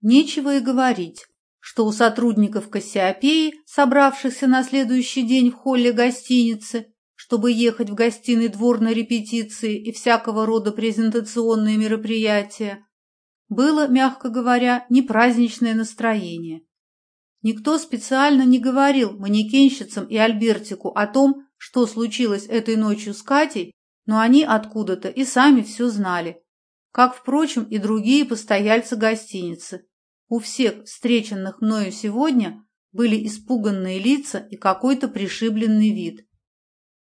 Нечего и говорить, что у сотрудников Кассиопеи, собравшихся на следующий день в холле гостиницы, чтобы ехать в гостиный двор на репетиции и всякого рода презентационные мероприятия, было, мягко говоря, не праздничное настроение. Никто специально не говорил манекенщицам и Альбертику о том, что случилось этой ночью с Катей, но они откуда-то и сами все знали, как, впрочем, и другие постояльцы гостиницы. У всех встреченных мною сегодня были испуганные лица и какой-то пришибленный вид.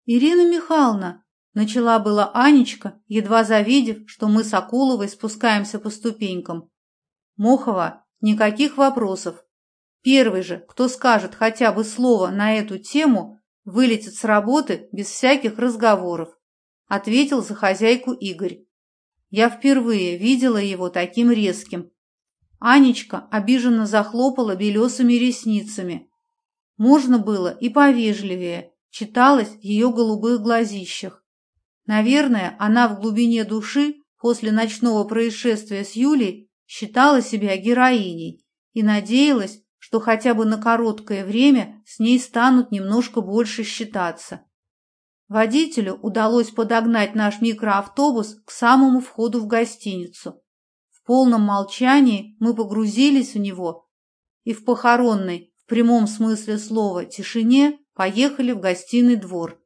«Ирина Михайловна!» – начала была Анечка, едва завидев, что мы с Акуловой спускаемся по ступенькам. «Мохова, никаких вопросов. Первый же, кто скажет хотя бы слово на эту тему, вылетит с работы без всяких разговоров», – ответил за хозяйку Игорь. Я впервые видела его таким резким. Анечка обиженно захлопала белесыми ресницами. Можно было и повежливее, читалось в ее голубых глазищах. Наверное, она в глубине души после ночного происшествия с Юлей считала себя героиней и надеялась, что хотя бы на короткое время с ней станут немножко больше считаться. Водителю удалось подогнать наш микроавтобус к самому входу в гостиницу. В полном молчании мы погрузились в него и в похоронной, в прямом смысле слова, тишине поехали в гостиный двор.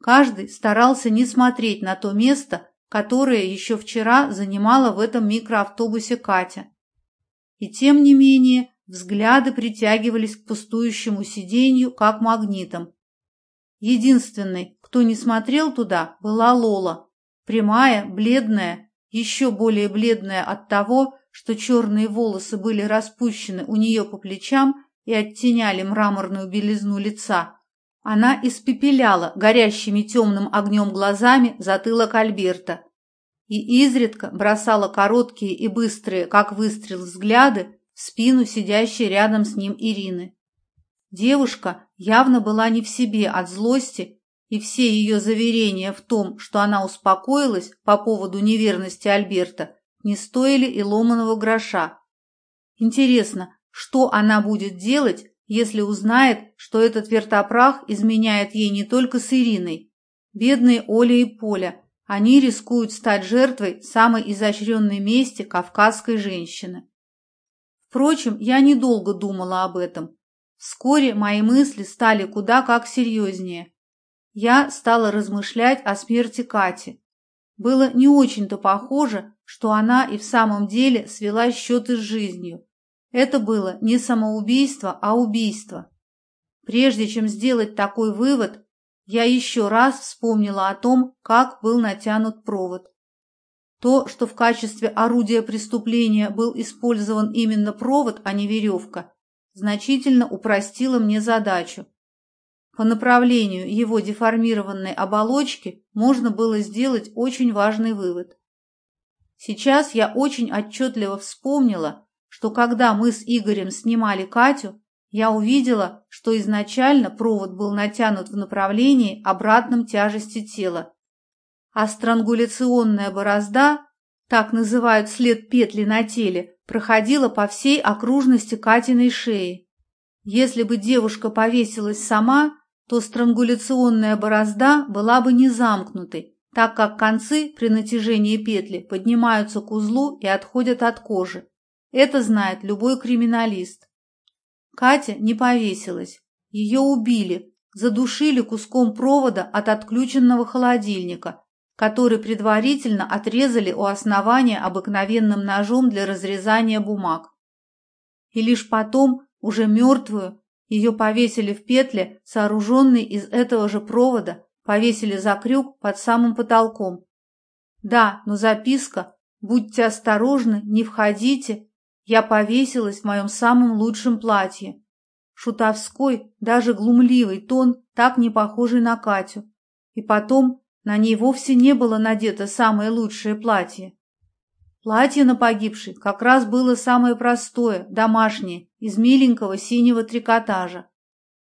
Каждый старался не смотреть на то место, которое еще вчера занимала в этом микроавтобусе Катя. И тем не менее взгляды притягивались к пустующему сиденью, как магнитом. Единственной, кто не смотрел туда, была Лола. Прямая, бледная, еще более бледная от того, что черные волосы были распущены у нее по плечам и оттеняли мраморную белизну лица. Она испепеляла горящими темным огнем глазами затылок Альберта и изредка бросала короткие и быстрые, как выстрел, взгляды в спину сидящей рядом с ним Ирины. Девушка явно была не в себе от злости, и все ее заверения в том, что она успокоилась по поводу неверности Альберта, не стоили и ломаного гроша. Интересно, что она будет делать, если узнает, что этот вертопрах изменяет ей не только с Ириной. Бедные Оля и Поля, они рискуют стать жертвой самой изощренной мести кавказской женщины. Впрочем, я недолго думала об этом. Вскоре мои мысли стали куда как серьезнее. Я стала размышлять о смерти Кати. Было не очень-то похоже, что она и в самом деле свела счеты с жизнью. Это было не самоубийство, а убийство. Прежде чем сделать такой вывод, я еще раз вспомнила о том, как был натянут провод. То, что в качестве орудия преступления был использован именно провод, а не веревка, значительно упростило мне задачу. По направлению его деформированной оболочки можно было сделать очень важный вывод. Сейчас я очень отчетливо вспомнила, что когда мы с Игорем снимали Катю, я увидела, что изначально провод был натянут в направлении обратном тяжести тела, а странгуляционная борозда, так называют след петли на теле, проходила по всей окружности Катиной шеи. Если бы девушка повесилась сама, то странгуляционная борозда была бы не замкнутой, так как концы при натяжении петли поднимаются к узлу и отходят от кожи. Это знает любой криминалист. Катя не повесилась. Ее убили, задушили куском провода от отключенного холодильника, который предварительно отрезали у основания обыкновенным ножом для разрезания бумаг. И лишь потом, уже мертвую, ее повесили в петле, сооруженной из этого же провода, повесили за крюк под самым потолком. Да, но записка «Будьте осторожны, не входите» я повесилась в моем самом лучшем платье. Шутовской, даже глумливый тон, так не похожий на Катю. И потом на ней вовсе не было надето самое лучшее платье. Платье на погибшей как раз было самое простое, домашнее, из миленького синего трикотажа.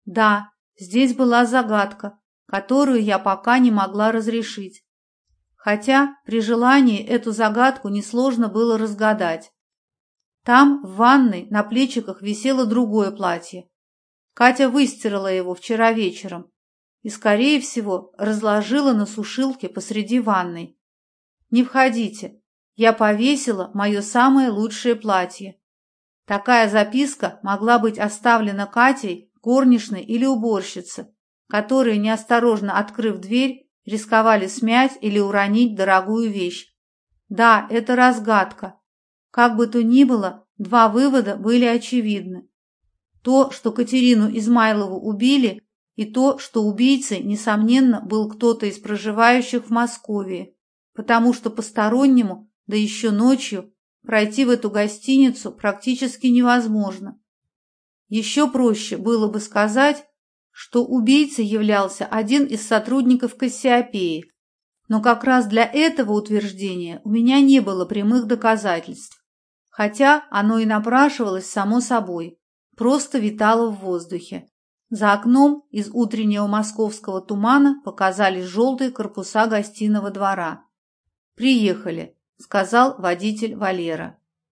Да, здесь была загадка, которую я пока не могла разрешить. Хотя при желании эту загадку несложно было разгадать. Там, в ванной, на плечиках висело другое платье. Катя выстирала его вчера вечером и, скорее всего, разложила на сушилке посреди ванной. «Не входите. Я повесила мое самое лучшее платье». Такая записка могла быть оставлена Катей, горничной или уборщице, которые, неосторожно открыв дверь, рисковали смять или уронить дорогую вещь. Да, это разгадка. Как бы то ни было, два вывода были очевидны. То, что Катерину Измайлову убили, и то, что убийцей, несомненно, был кто-то из проживающих в Москве, потому что постороннему, да еще ночью, пройти в эту гостиницу практически невозможно. Еще проще было бы сказать, что убийцей являлся один из сотрудников Кассиопеи, но как раз для этого утверждения у меня не было прямых доказательств, хотя оно и напрашивалось само собой, просто витало в воздухе. За окном из утреннего московского тумана показались желтые корпуса гостиного двора. «Приехали», — сказал водитель Валера.